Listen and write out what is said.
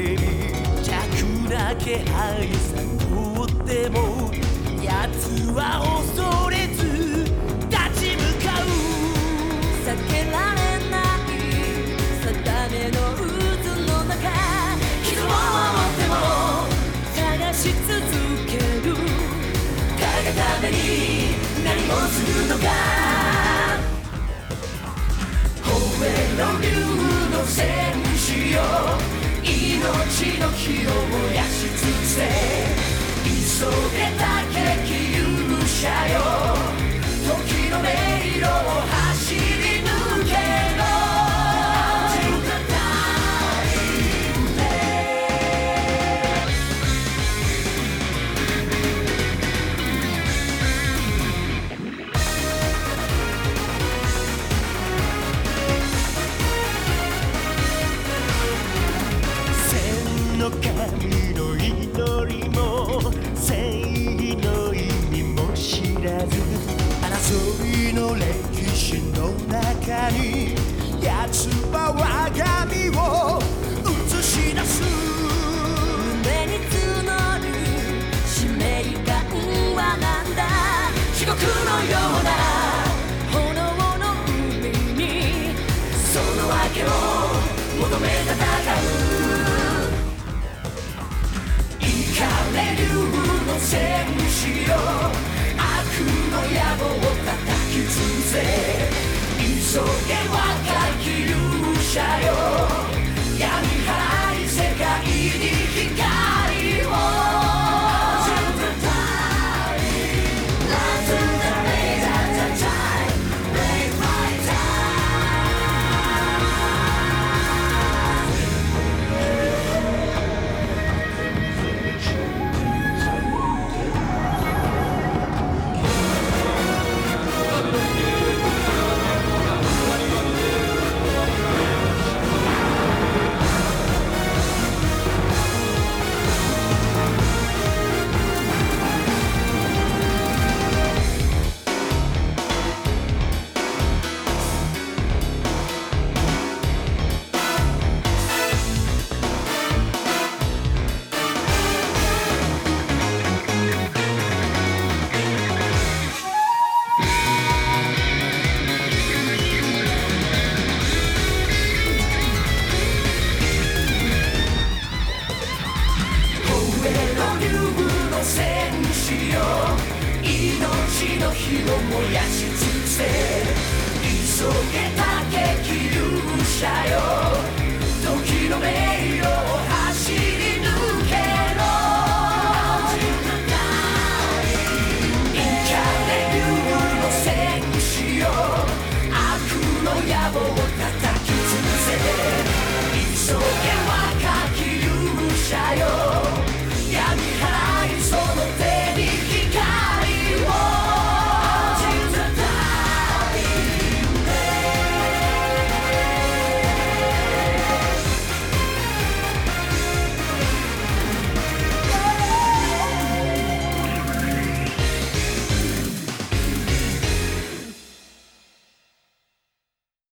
蛇弱な気配悟っても奴は恐れず立ち向かう。避けられない定めの渦の中傷を守っても探し続ける彼がために何をするのか。獄のような炎の海にその訳を求め戦う。行かれるの上の竜の戦士よ。命の火を燃やし尽くせ。急げた激勇者よ。